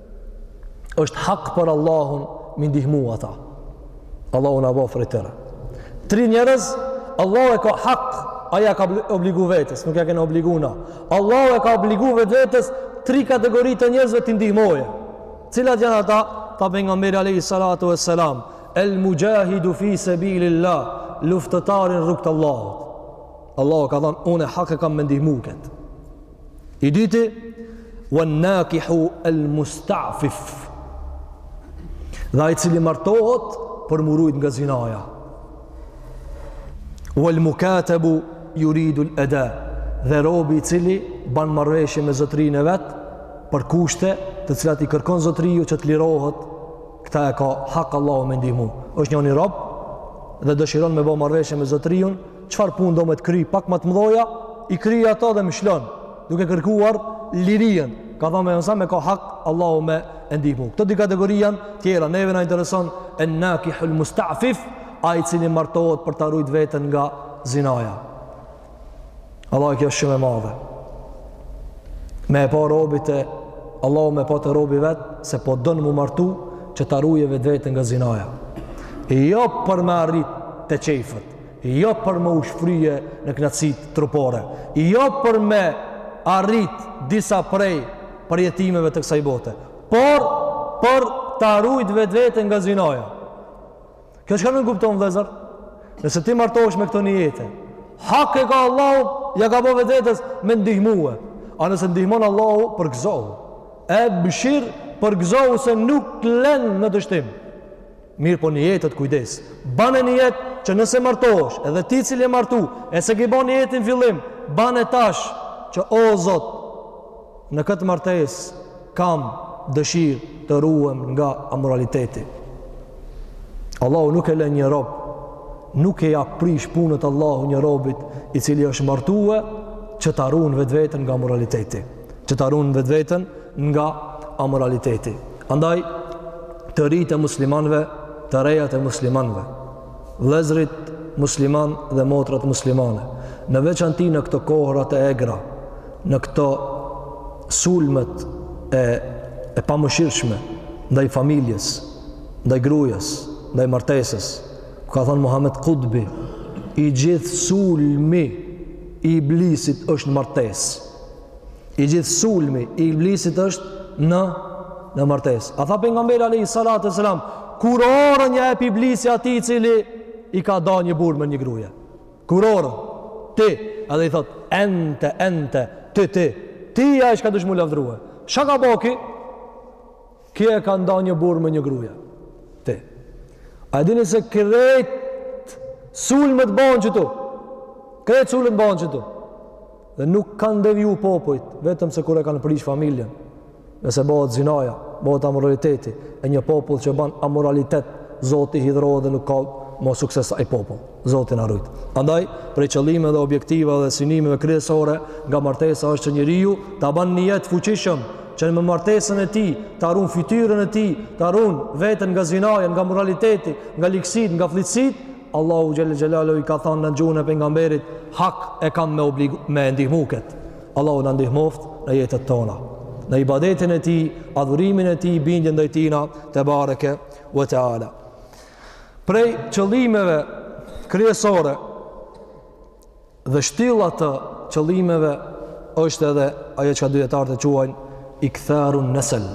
është hak për Allahun me i ndihmu ata Allahu na bëftë prej tyre tri njerëz Allahu e ka hak e ja ka obligu vetes nuk ja kena obligu na Allahu e ka obligu vetvetes tri kategori të njerëzve t'i ndihmojë cilat janë ata tha Pejgamberi alejhi salatu ve selam el mujahidu fi sebilillah luftëtari në rrugë t'Allahut Allahu ka thonë unë e hak e kam me e ndihmu këtë I dyti, wa nakihu el mustafif. Dhe ai i cili martohet për m'u rujt nga zinaja. Wa el mukatabu juridu el eda. Dhe robi i cili ban marrëveshje me zotrinë e vet për kushte të cilat i kërkon zotriju që të lirohet këta e ka hak Allahu me i ndihmu. Është një një rob dhe dëshiron me bo marrëveshje me zotrijun Çfarë punë do me të kry, pak ma të mdhaja, i kry ato dhe më lshon, duke kërkuar lirinë. Ka thanë me nësa me ka hak, Allahu me e ndihmu. Këto dy kategori janë tjera, neve na intereson en nakihul mustafif, ai i cili martohet për ta rujt veten nga zinaja. Vallahi kjo shumë e madhe. Me e pa robit e Allahu me pa te robi vet se po don m'u martu që ta ruje vetveten nga zinaja. Jo për me arrit te qejfet, Jo për me u shfrye në kënaqësitë trupore, jo për me arrit disa prej përjetimeve të kësaj bote, por për ta rujt vetveten nga zinaja. Kjo çka nënkupton vëllezër? Nëse ti martohesh me këto nijete, hak e ka Allahu, ja ka bo vetvetes me t'ndihmue. A nëse t'ndihmon Allahu, përgëzohu. Ebshir, përgëzohu se nuk t'len në dështim. Mirpo nijetet kujdes bane nijet që nëse martohesh edhe ti i cili je martu e s'e ke ba nijetin n'fillim bane tash që o zot në këtë martesë kam dëshirë të ruhem nga amoraliteti Allahu nuk e len një rob nuk ja prish punët Allahu një robit i cili është martue që ta run vetveten nga amoraliteti që ta run vetveten nga amoraliteti. Andaj, të rinjtë e muslimanve, të rejat e muslimanve, vllezrit muslimanë dhe motrat muslimane, në veçanti në këto kohërat e egra, në këto sulmet e, e pamëshirshme, ndaj familjes, ndaj grujes, ndaj martesës, ka thonë Muhammed Kutbi, i gjithë sulmi i iblisit është në martesë. I gjithë sulmi i iblisit është në në martesë. A tha pejgamberi alayhi salatu selam, kurorën ja ep iblisi atij i cili i ka da një burrë me një gruje. Kurorën e tij, edhe i thotë, ente, ente, ti, ti, ti je ai që ka dasht m'u lavdërue. Shka ka bo ky? Ky e ka nda një burrë me një gruje. Ti. A e dini se krejt sulmet bahen qëtu. Krejt sulmet bahen qëtu. Dhe nuk kanë deviju popujt, vetëm se kur e kanë prish familjen. Nëse bëhet zinaja, bëhet amoraliteti. E një popull që ban amoralitet, Zoti hidhrohet dhe nuk ka më sukses ai popull. Zoti na rujt. Andaj, prej qëllimeve dhe objektivave dhe synimeve kryesore nga martesa është që njeriu ta ban nijet fuqishëm, që me martesën e tij ta ruan fytyrën e tij, ta ruan veten nga zinaja, nga amoraliteti, nga ligësitë, nga fëlliqësitë. Allahu xhel xhelalu i ka thënë në gjuhën e pejgamberit, hak e kam, m'obligon me ndihmu kët. Allahu na ndihmoft në jetën tona. Në ibadetin e tij, adhurimin e tij, bindjen ndaj tij na tebareke we teala. Prej qëllimeve kryesore dhe shtylla të qëllimeve është edhe ajo çka dijetarët e quajnë iktharun nesel.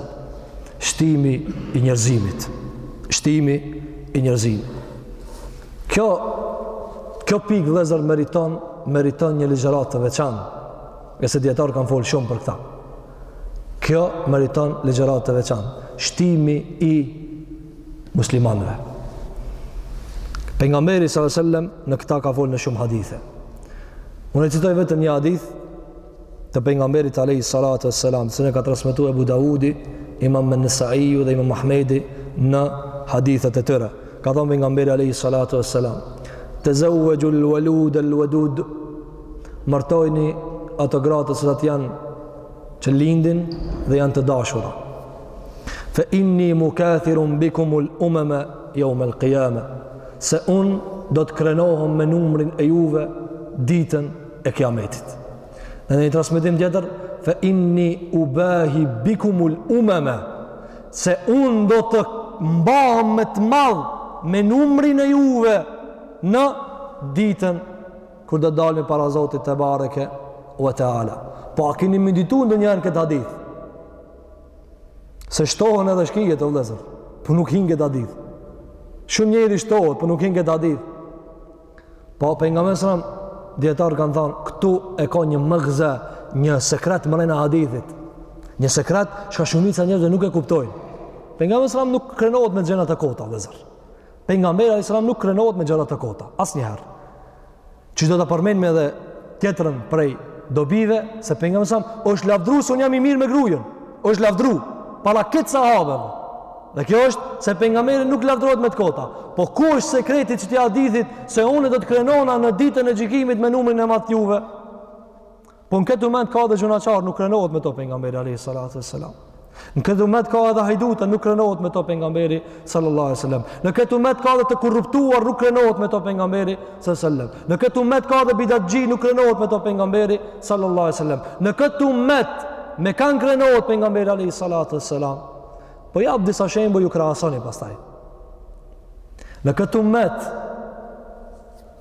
Shtimi i njerëzimit. Shtimi i njerëzimit. Kjo kjo pikë vëllezër meriton meriton një ligjëratë të veçantë. Ngase dijetarët kanë fol shumë për këta. Kjo meriton ligjëratë të veçantë. Shtimi i muslimanëve. Pejgamberi sallallahu alajhi wasallam në këta ka fol në shumë hadithe. Unë citoj vetëm një hadith të pejgamberit alayhi salatu wassalam, cilin e ka transmetu Abu Daudi, Imam An-Nasa'i dhe Imam Ahmedi në hadithet e tyre. Ka thënë pejgamberi alayhi salatu wassalam: "Tazawwaju al-walud al-wadud" martojni ato gratë të cilat janë që lindin dhe janë të dashura fa inni mukathirun bikum al umama yawm al qiyama se unë do të krenohem me numrin e juve ditën e kiametit edhe në një transmetim tjetër fa inni ubahi bikum al umama se unë do të mbahem me të madh me numrin e juve në ditën Kur do të dalim para Zotit tebareke ve teala. Po a kini meditu ndonjëherë këtë hadith? Se shtohen edhe shkijet vllezër, por po nuk hin n'këtë hadith. Shumë njeri shtohet, por po nuk hin n'këtë hadith. Po pejgamberi alejhi selam, dijetarët kanë thanë, këtu e ka një magza, një sekret mrena hadithit. Një sekret, çka shumica e njerëzve nuk e kuptojnë. Pejgamberi alejhi selam nuk krenohet me gjëna të kota, vllezër. Pejgamberi alayhis salam nuk krenohet me gjëra të kota, asnjëherë. Që do ta përmendmi edhe tjetrën prej dobive se pejgamberi alayhis salam është lavdru se un jam i mirë me grujën. Është lavdru para krejt sahabeve. Dhe kjo është se pejgamberi nuk lavdrohet me të kota. Po ku është sekreti qëtij hadithit se unë do të krenona në ditën e gjykimit me numrin e madh të juve? Po në këtë umet ka edhe gjynahqarë, nuk krenohet me to pejgamberi alayhi salatu wasalam. Në këtë umet ka edhe hajduta, nuk krenohet me to pejgamberi sallallahu alaihi wasallam. Në këtë umet ka edhe të korruptuar, nuk krenohet me to pejgamberi sallallahu alaihi wasallam. Në këtë umet ka edhe bidatxhi, nuk krenohet me to pejgamberi sallallahu alaihi wasallam. Në këtë umet me kan krenohet pejgamberi alayhi salatu wasalam. Po jap disa shembuj ju krahasoni pastaj. Në këtë umet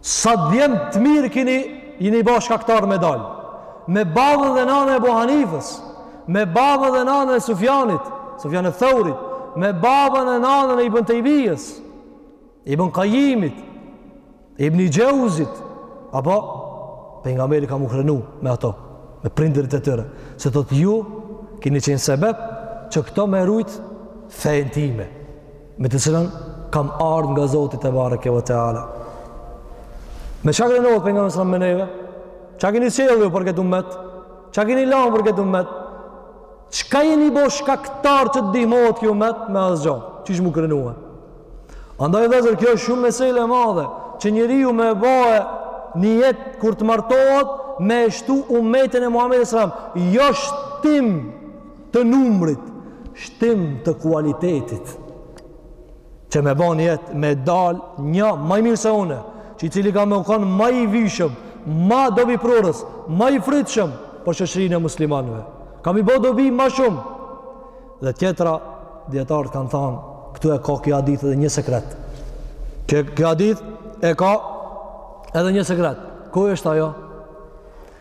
Sa djem të mirë kini jini ba shkaktar me dal me babën dhe nanën e Abu Hanifës me babën dhe nanën e Sufjanit Sufjan eth Theurit me babën dhe nanën e Ibn Tejmijës Ibn Kajimit Ibn Xheuzit apo pejgamberi ka mu krenu me ato me prindërit e tyre se thotë ju kini qenë sebep që këto me rujt fenë time me të cilën kam ardhë nga Zoti tebareke ve teala. Me çka krenohet pejgamberi alayhis salam me neve? Çka jeni sjell ju për këtë umet? Çka jeni lan për këtë umet? Çka jeni bo shkaktar që të dihmohet ky umet? Me asgjo. Qysh mu krenu neve? Andaj vlezër kjo shumë mesele e madhe që njeriu me bo nijet kur të martohet me e shtu umetin e Muhammed alayhis salam. Jo shtim të numrit shtim të kualitetit që me ba nijet me dal një ma i mirë se une që i cili ka me u kanë ma i vyeshëm ma dobiprurës ma i frytshëm për shoqërinë e muslimanve ka mi bo dobi ma shumë dhe tjetra dijetarët kanë thanë këtu e ka ky hadith edhe një sekret, ky hadith e ka edhe një sekret ku është ajo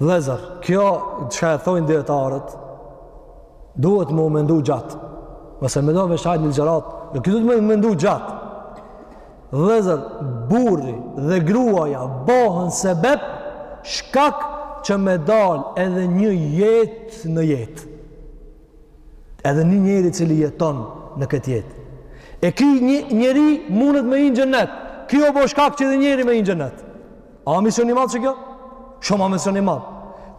Vlezër, kjo që e thojnë dijetarët, duhet me u mendu gjatë. Nëse me do me shajt një gjërat, në kjo duhet me u mendu gjatë. Vlezër, burri dhe gruaja bohen sebep, shkak që me dal edhe një jetë në jetë. Edhe një njeri i cili jeton në këtë jetë. E ky njeri mundet me hi në xhennet. Ke u bo shkak që edhe njëri me hi në xhennet. A mision i madh kjo? Shumë â mision i madh.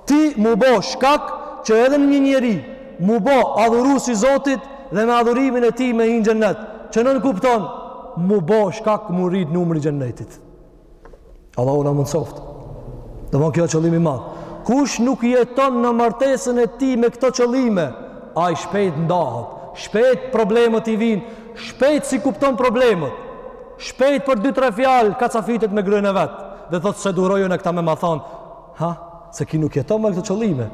Ti mu bo shkak që edhe një njeri mu bo adhurus i Zotit dhe me adhurimin e tij me hi n'xhennet. Që nënkupton, mu bo shkak mu rrit numri i xhennetit. Allahu na mundësoftë. Dhe dmth kjo qëllim i madh. Kush nuk jeton në martesën e tij me këto qëllime, ai shpejt ndahet, shpejt problemet i vijnë, shpejt s'i kupton problemet. Shpejt për dy tre fjalë kacafitet me gruen e vet dhe thotë s'e duroj unë këta me ma thon, ha, se ky nuk jeton me këto qëllime.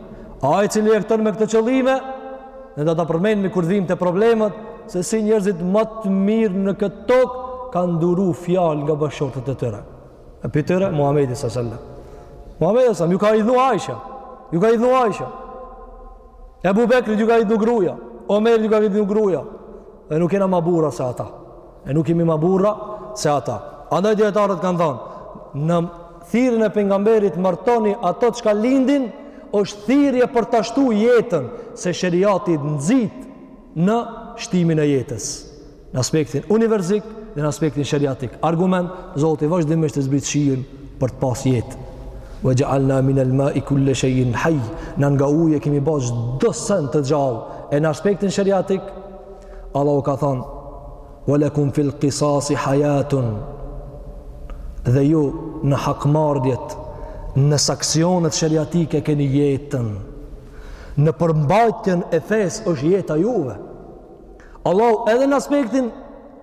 Ai i cili jeton me këto qëllime, ne do ta përmendim kur vijm te problemet se si njerëzit ma të mirë në këtë tokë kanë duru fjalë nga bashkëshortet e tyre. E prej tyre Muhamedi sallallahu alaihi wasallam. Muhamedit sallallahu ju ka idhnu Aisha. Ju ka idhnu Aisha. Ebu Bekrit ju ka idhnu gruja. Omerit ju ka idhnu gruja. Dhe nuk jena ma burra se ata. E nuk jemi ma burra se ata. Andaj dijetarët kanë thonë, në thirrjen e pejgamberit martoni ato çka lindin, është thirje për ta shtu jetën, se sheriati nxit në shtimin e jetës. Në aspektin univerzik dhe në aspektin sheriatik. Argument, Zoti vazhdimisht e zbrit shiun për të pas jetë. Ve xhealna min el mai kulle shejin haj, na nga uji e kemi ba çdo send të gjallë, e në aspektin sheriatik, Allahu ka thonë, Ve lekum fil kisasi hajatun, dhe ju në hakmarrjet, në sanksionet sheriatike keni jetën, në përmbajtjen e fesë është jeta juve. Allahu edhe në aspektin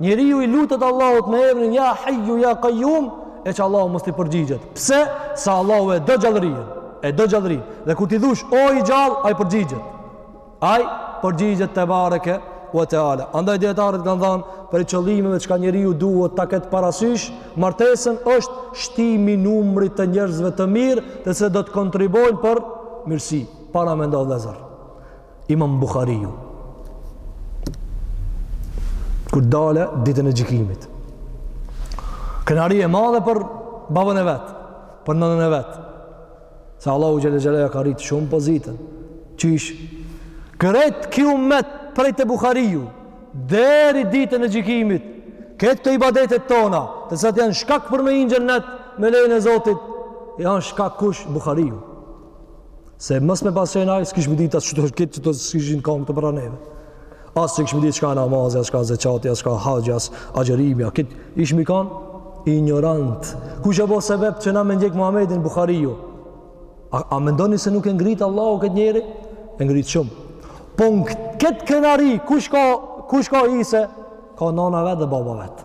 Njeriu i lutet Allahut me emrin Ya Hayyu Ya Qayyum, e që Allahu mos t'i përgjigjet. Pse? Se Allahu e do gjallërinë, e do gjallërinë. Dhe kur t'i thush o i gjallë, ai përgjigjet. Ai përgjigjet tebareke wa taala. Andaj dijetarët kanë thënë prej qëllimeve çka njeriu duhet ta ketë parasysh, n'martesën është shtimi i numrit të njerëzve të mirë, të cilët do të kontribuojnë për mirësi. Paramendo vëllazër. Imam Buhariu kur del ditën e gjykimit krenari e madhe për babën e vet për nonën e vet se Allahu xhelle xhelaluhu ia ka rrit shumë pozitën qysh krejt ky umet prej te Buhariu deri ditën e gjykimit këto ibadetet tona të cilat janë shkak për me hi n'xhennet me lejen e Zotit janë shkak kush Buhariu Se mos me pas qenë ai, s'kishim me dit asgjë, këto s'kishin kan pranë neve. As s'kishim me dit çka namazi â, çka zeqati â, çka haxhi â, agjërimi â, kishim me kanë ignorant. Kush e bo sebep që na me ndjek Muhammedin Buhariu? A, a mendoni se nuk e ngrit Allahu këtë njeri? E ngrit shumë. Po në këtë krenari, kush ka, kush ka hise? Ka nana e vet dhe baba i vet.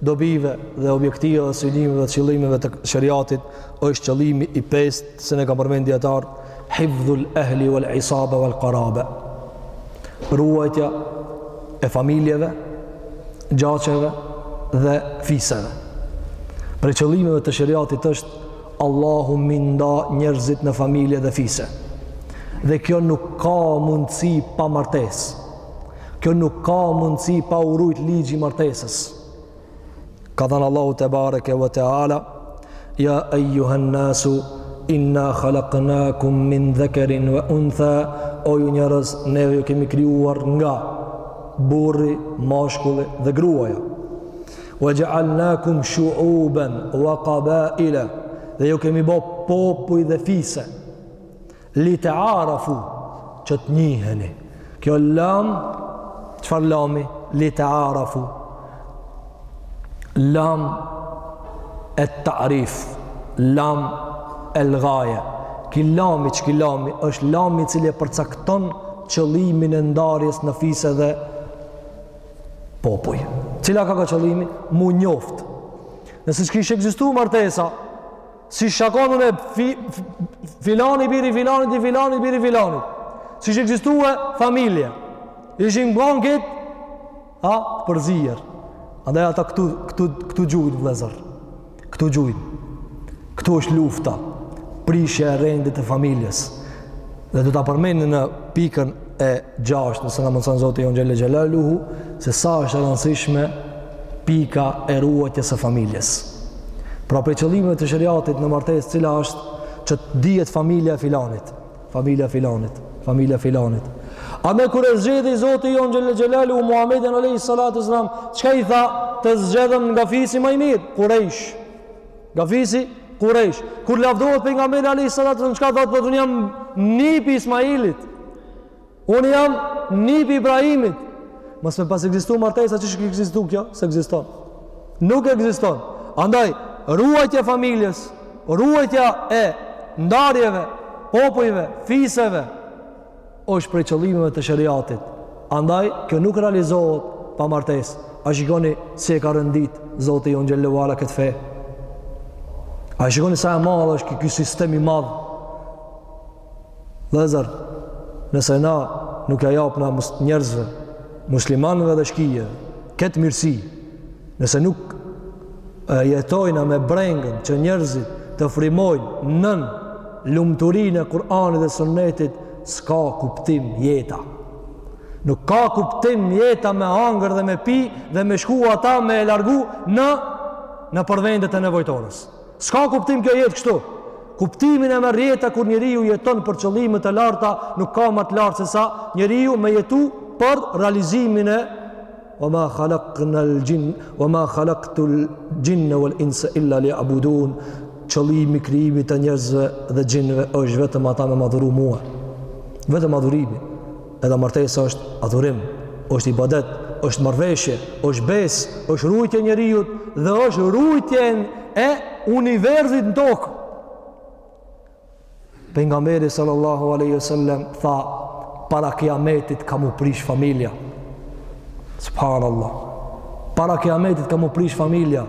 dobive dhe objektiveve dhe synimeve dhe qëllimeve të sheriatit është qëllimi i pestë se e kanë përmend dijetarët hivdhul ehli wal isabe wal karabe ruajtja e familjeve gjaqeve dhe fiseve prej qëllimeve të sheriatit është Allahu me i nda njerëzit në familje dhe fise dhe kjo nuk ka mundësi pa martesë Kjo nuk ka mundësi pa u rujt ligji i martesës. Ka thënë Allahu tebareke ve teala, Ja ejuhen nasu, inna khalaknakum min dhekerin ve untha, o ju njerëz, ne ju kemi krijuar nga burri, mashkulli dhe gruaja. Ve xhealnakum shuuben ve kabaila, dhe ju kemi bo popuj dhe fise. Li tearafu, që të njiheni. Kjo lam, çfarë lami? Li tearafu. Lam et-tarif, lam el-gaje. Ky lami, ky lami, është lami i cili e përcakton qëllimin e ndarjes në fise dhe popuj. Cila ka kan qëllimi? M'u njoftë. Nëse s'kish ekzistu martesa, S'ish kon fi, filani biri i filanit i filanit biri i filanit. S'ish ekzistu familja. Ishin kan krejt të përzier. Andaj ata këtu këtu këtu gjujnë vëllezër. Këtu gjujnë. Këtu është lufta. Prishja e rendit të familjes. Dhe do ta përmendim në pikën e 6, nëse na mundëson Zoti jonë Xhele Xhelaluhu, se sa është e rëndësishme pika e ruajtjes së familjes. Pra prej qëllimeve të sheriatit në martesë, cila është që të dihet familja e filanit, familja e filanit, familja e filanit. Ama kur e zgjedhi Zoti jonë Xhele Xhelaluhu Muhammedin alayhi salatu selam, çka i tha? Të zgjedhëm nga fisi ma i mirë, Quraysh. Nga fisi Kurejsh. Kur lavdohet Pejgamberi alejhi salatu selam, çka thotë, thotë, unë jam nipi i Ismailit. Unë jam nipi i Ibrahimit. Mos me pas ekzistu martesa, qysh kish ekzistu kjo? S'ekziston. Nuk ekziston. Andaj, ruajtja e familjes, ruajtja e ndarjeve, popujve, fiseve, është prej qëllimeve të sheriatit. Andaj kjo nuk realizohet pa martesë. A shikoni si e ka rendit Zoti jonë Xhele ve Ala këtë fe? A shikoni sa i madh është ky sistem i madh? Vllezër, nëse na nuk ia japim na njerëzve, muslimanëve dhe shkije, këtë mirësi, Nëse nuk jetojna me brengën që njerëzit të frymojnë nën lumturinë e Kur'anit dhe sunnetit, s'ka kuptim jeta. Nuk ka kuptim jeta me hangër dhe me pi dhe me shku ato me e largu në, në nëpër vendet e nevojtorës. S'ka kuptim kjo jetë kështu. Kuptimin e merr jeta kur njeriu jeton për qëllime të larta, nuk ka ma të lartë sesa njeriu me jetu për realizimin e Wa ma khalaqna al-jin wa ma khalaqtu al-jinna wal-insa illa liya'budun. Qëllimi i krijimit të njerëzve dhe xhinëve është vetëm ata me m'adhuru mua. Vetëm adhurimi. Edhe martesa është adhurim, është ibadet, është marrëveshje, është besë, është rujtje e njeriut dhe është rujtje e universit në tokë. Pejgamberi sallallahu alaihi wasallam tha para kiametit ka m'u prish familja. Subhanallah. Para kiametit ka m'u prish familja.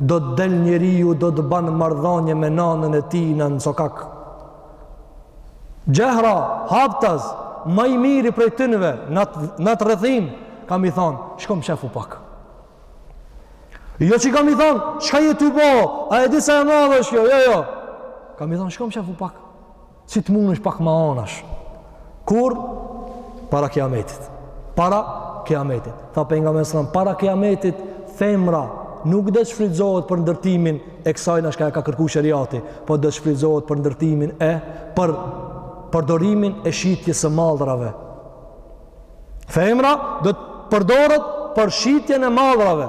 Do të del njeriu, do të ban marrëdhanie me nanën e tij në sokak. Xhehra, haptas, ma i miri prej tyneve, në atë rrethinë, ka me i thanë, shko mshefu pak. Jo që ka me i thonë, çka je tu bo, a e di sa e madhe është kjo, jo, jo. Ka me i thanë, shko mshefu pak, si të munesh pak ma anash. Kur? Para kiametit. Para kiametit. Tha Pejgamberi selam, para kiametit, femra, nuk do shfrytëzohet për ndërtimin e kësajna çka e ka kërku sheriati, po do shfrytëzohet për ndërtimin e, për përdorimin e shitjes së mallrave. Femra do të përdoret për shitjen e mallrave.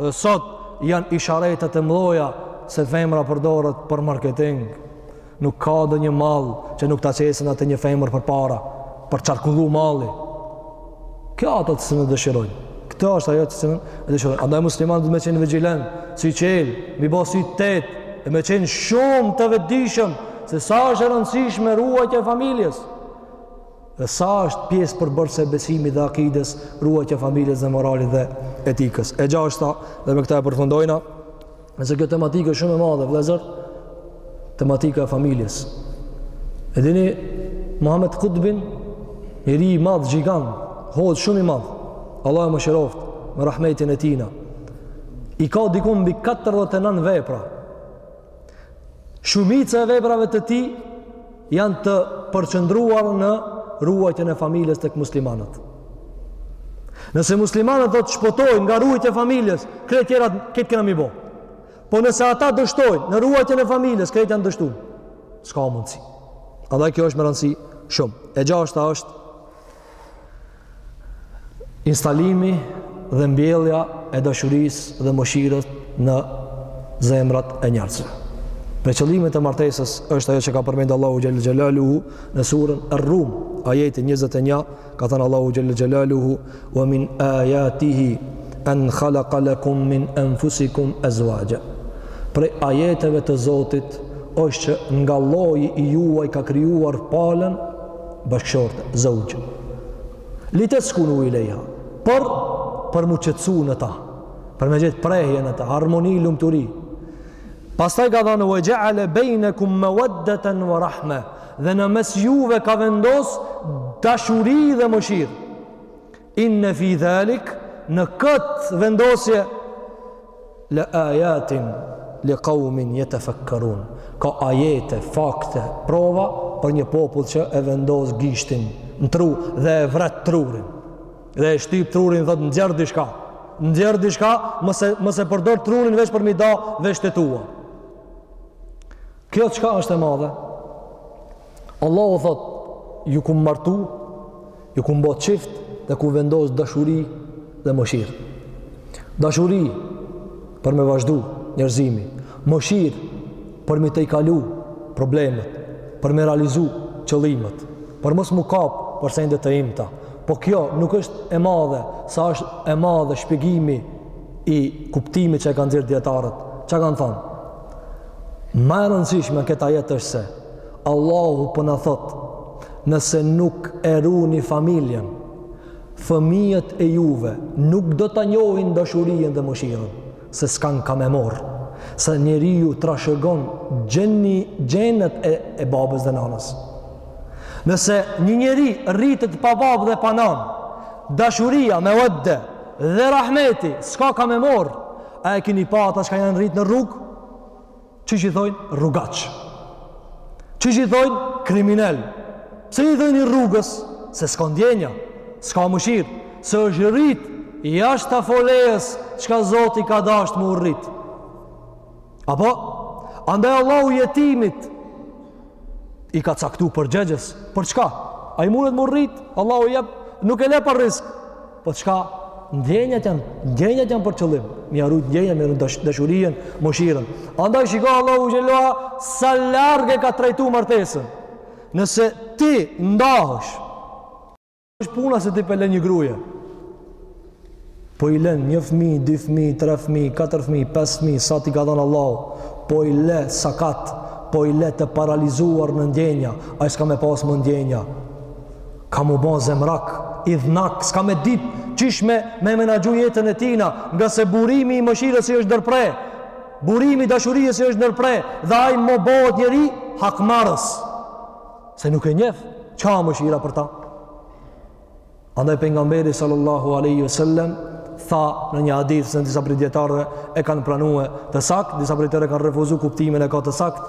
Dhe sot janë isharetet e mëdha se femra përdoret për marketing. Nuk ka ndonjë mall që nuk ta qesin aty një femër përpara, për t'qarkullu malli. Kjo ato se dëshirojnë. Kjo është ajo se dëshirojnë. Andaj muslimanët duhet me qenë vigjilentë, syçelë, me i bo sytë tetë, e me qenë shumë të vetëdijshëm, se sa është e rëndësishme ruajtja e familjes. Dhe sa është pjesë përbërëse e besimit dhe akides, ruajtja e familjes dhe moralit dhe etikës. E gjashta, dhe me këtë e përfundojna, nëse kjo tematikë është shumë e madhe, vllezër, tematika e familjes. E dini, Muhammed Kutbin, njeri i madh, gjigant, hoxhë shumë i madh, Allahu e mëshiroftë, me rahmetin e tina, i ka dikund mbi 49 vepra, Shumica e veprave të tij janë të përqendruar në ruajtjen e familjes tek muslimanët. Nëse muslimanët do të shpotojnë nga ruajtja e familjes, krejt tjerat kollaj kena me i bo. Po nëse ata dështojnë në ruajtjen e familjes, krejt janë dështuar. S'ka mundsi. Andaj kjo është me randësi shumë. E gjashta është Instalimi dhe mbjellja e dashurisë dhe mëshirës në zemrat e njerëzve. Prej qëllimeve e martesës është ajo që ka përmend Allahu xhel-le xhelaluhu në surën Rrum, ajeti 21, ka thënë Allahu xhel-le xhelaluhu, wa min ajatihi en khalaka lakum min enfusikum ezuaxha. Prej ajeteve të Zotit është që nga lloji i juaj ka krijuar palën bashkëshorte, zeuxh. Li teskunu ilejha, për mu qetësu në ta, për me gjet prehje në ta, harmoni, lumturi. Pastaj ka thënë, ve xheale bejnekum meweddeten ve rahme, dhe në mes juve ka vendos dashuri dhe mëshirë. Inne fi dhalik në këtë vendosje le ajatin li kaumin jetefekkerun ka ajete, fakte, prova për një popull që e vendos gishtin në tru dhe e vret trurin dhe e shtyp trurin thotë nxjerr diçka, nxjerr diçka, mos e, mos e përdor trurin veç për mi da veshët e tua kjo çka është e madhe Allahu thot, ju kam martu, ju kam bo çift dhe kam vendos dashuri dhe mëshir. Dashuri për me vazhdu njerëzimi, mëshir për me tejkalu problemet, për me realizu qëllimet, për mos mu kap për sende të imta. Po kjo nuk është e madhe, sa është e madhe shpjegimi i kuptimit që e kanë nxjerr dijetarët. Çka kanë thanë? Ma e rëndësishme n'kët ajet është se Allahu po na thotë nëse nuk e runi familjen fëmijët e juve nuk do ta njohin dashurinë dhe mëshirën se s'kan kah me e marrë se njeriu trashëgon gjeni, gjenet e, e babës dhe nanës nëse një njeri rritet pa babë dhe pa nanë dashuria mevedde dhe rahmeti s'ka kah me e marrë A e kini pa ata çka janë rritë në rrugë? Qysh i thojnë? Rrugaç. Qysh i thojnë? Kriminel. Pse i thojnë i rrugës? Se s'ka ndjenja, s'ka mëshirë, se është rritë, jashtë folesë çka Zoti ka dashtë me u rritë. Apo? Andaj Allahu jetimit i ka caktu përgjegjës. Për çka? Ai mundet me u rritë? Allahu jep, nuk e le pa rrisk. Po çka ndjenjat janë, ndjenjat janë për qëllim. Me i ru ndjenjat, me i ru dashurinë, mëshirën. Andaj shiko Allahu xhelaluhu sa larg e ka trajtuar martesën. Nëse ti ndahesh, është puna se ti po lën një grua. Po i lën një fëmijë, dy fëmijë, tre fëmijë, katër fëmijë, pesë fëmijë, sa ti ka dhënë Allahu. Po i lë sakat, po i lë të paralizuar në ndjenja. Ai s'ka më pas më ndjenja. Ka m'u bo zemrak, idhnak, s'ka me dit, qysh me, me menaxhu jetën e tina, ngase burimi i mëshirës i është ndërpre, burimi i dashurisë i është ndërpre, dhe ai ma bëhet njeri hakmarës, se nuk e njef, ça mëshira për ta? Andaj Pejgamberi sallallahu aleyhi sallem, tha në një hadith se në disa prej dijetarëve e kanë pranue të saktë, disa prej dijetarëve e kanë refuzu kuptimin e ka të saktë,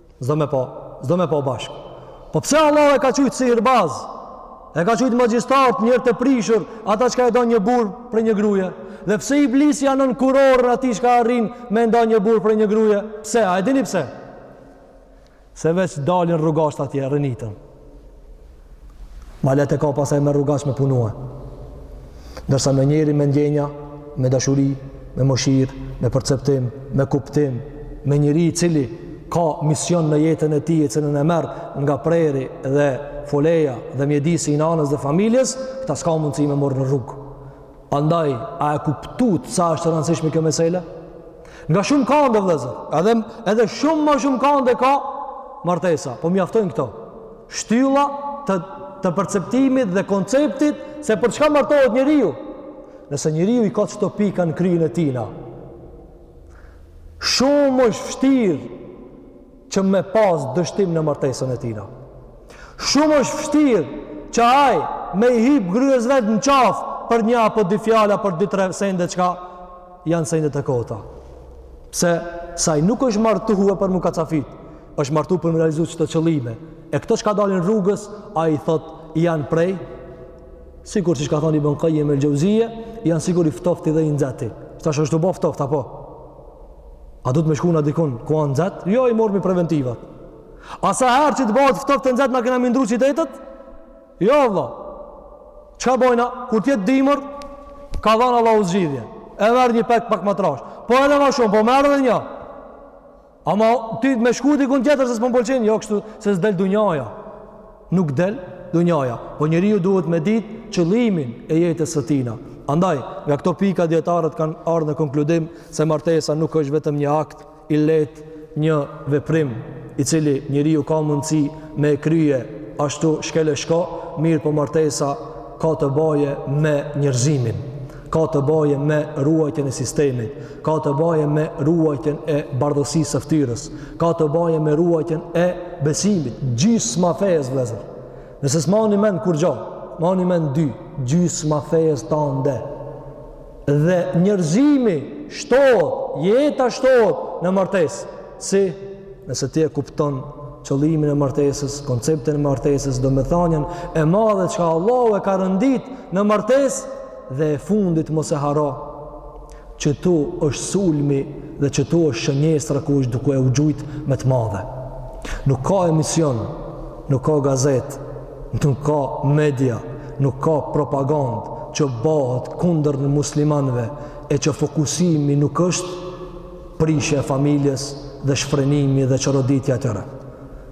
S'do me pa, s'do me pa bashkë. Po pse Allahu e ka qujtë sihirbaz? E ka qujtë magjistar, njeri të prishur, ata çka e dan një burrë prej një gruje? Dhe pse Iblisi ia vnon kurorën atij çka arrin me nda një burrë prej një gruje? Pse, a e dini pse? Se veç dalin rrugaçtë atje, rriten. Ma lehtë e ka pastaj me rrugaç me punue. Ndërsa me njeri me ndjenja, me dashuri, me mëshirë, me perceptim, me kuptim, me njeri i cili ka mision në jetën e tij e cilën e merr nga prehri dhe foleja dhe mjedisi i nanës dhe familjes, këta s'ka mundësi me marrë në rrugë. Andaj, a e kuptut sa është e rëndësishme kjo mesele? Nga shumë kande vllezër, edhe, edhe shumë ma shumë kande ka martesa, po mjaftojnë këto shtylla të, të perceptimit dhe konceptit se për çka martohet njeriu. Nëse njeriu i ka qëto pika në kryen e tina, shumë është vështirë që me pas dështim në martesën e tina. Shumë është vështirë që ai me i hip grues vet në qafë për një apo dy fjala për dy tre sende çka janë sende të kota. Pse, se ai nuk është martue për m'u kacafyt, është martu për me realizu qëto qëllime. E këto çka dalin rrugës, ai thotë janë prej, sikur çka thotë Ibn Kajjim el-Xheuzije, janë sikur i ftofti dhe i nxeti. Qetash është bo ftoft, apo? A duhet me shku na dikun, ku â nxet? Jo, i marrmi preventivat. A sa herë që të bëhet ftoft e nxet, na kena me i ndrru qytetet? Jo, vlla. Çka bojna? Kur t'jetë dimër, ka dhanë Allahu zgjidhje. E merr një petk pak ma t'trashë. Po edhe ma shumë, po merr edhe një. Ama ti me shku dikun tjetër, se s'po m'pëlqen, jo kështu, se s'del dunjaja. Nuk del dunjaja, po njeriu duhet me ditë qëllimin e jetës së tina. Andaj, nga këto pika dijetarët kanë ardhë në konkludim se martesa nuk është vetëm një akt i lehtë, një veprim i cili njeriu ka mundësi me e krye ashtu shkel e shko, mirëpo martesa ka të baje me njerëzimin. ka të baje me ruajtjen e sistemit, ka të baje me ruajtjen e bardhësisë së ftyrës, ka të baje me ruajtjen e besimit, gjysma e fesë, vllezër. Nëse s'mani n'men kurgjo, mani n'men dy, gjysma e fesë tande. Dhe njerëzimi shtohet, jeta shtohet në martesë. Si, nëse ti e kupton qëllimin e martesës, konceptin e martesës, domethënien e madhe që Allahu e ka rendit në martesë dhe e fundit mos e harro, që këtu është sulmi dhe që këtu është shënjestra ku është duke u gjujt me të madhe. Nuk ka emision, nuk ka gazetë, nuk ka media, nuk ka propagandë që bëhet kundër muslimanve e që fokusimi nuk është prishja e familjes dhe shfrenimi dhe çoroditja e tyre.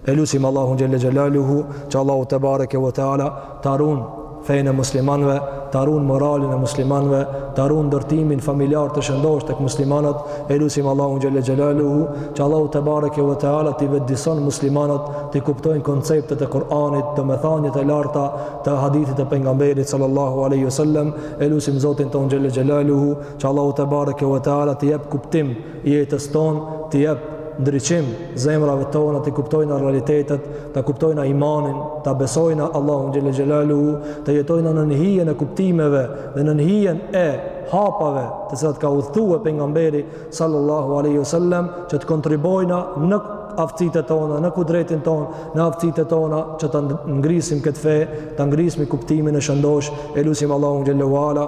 E lusim Allahun xhelle xhelaluhu, që Allahu tebareke ve teala ta run fenë e muslimanëve, ta run moralin e muslimanëve, ta run ndërtimin familjar të shëndosh tek muslimanët. E lusim Allahun xhelle xhelaluhu, që Allahu tebareke ve teala t'i vetëdison muslimanët, t'i kuptojnë konceptet e Kur'anit, domethëniet e larta të hadithit të pejgamberit sallallahu alaihi wasallam. E lusim Zotin tonë xhelle xhelaluhu Që Allahu tebareke ve teala t'i jep kuptim jetës tonë, t'i jep ndriçim zemrave tona, t'i kuptojna realitetet, ta kuptojna imanin, ta besojna Allahun xhelle xhelaluhu, të jetojna nën hijen e kuptimeve dhe nën hijen e hapave të cilat ka udhëtu pejgamberi sallallahu alaihi wasallam që të kontribojna në aftësitë tona, në kudretin tonë, në aftësitë tona që ta ngrisim këtë fe, ta ngrisim kuptimin e shëndosh, e lusim Allahun xhelle ve ala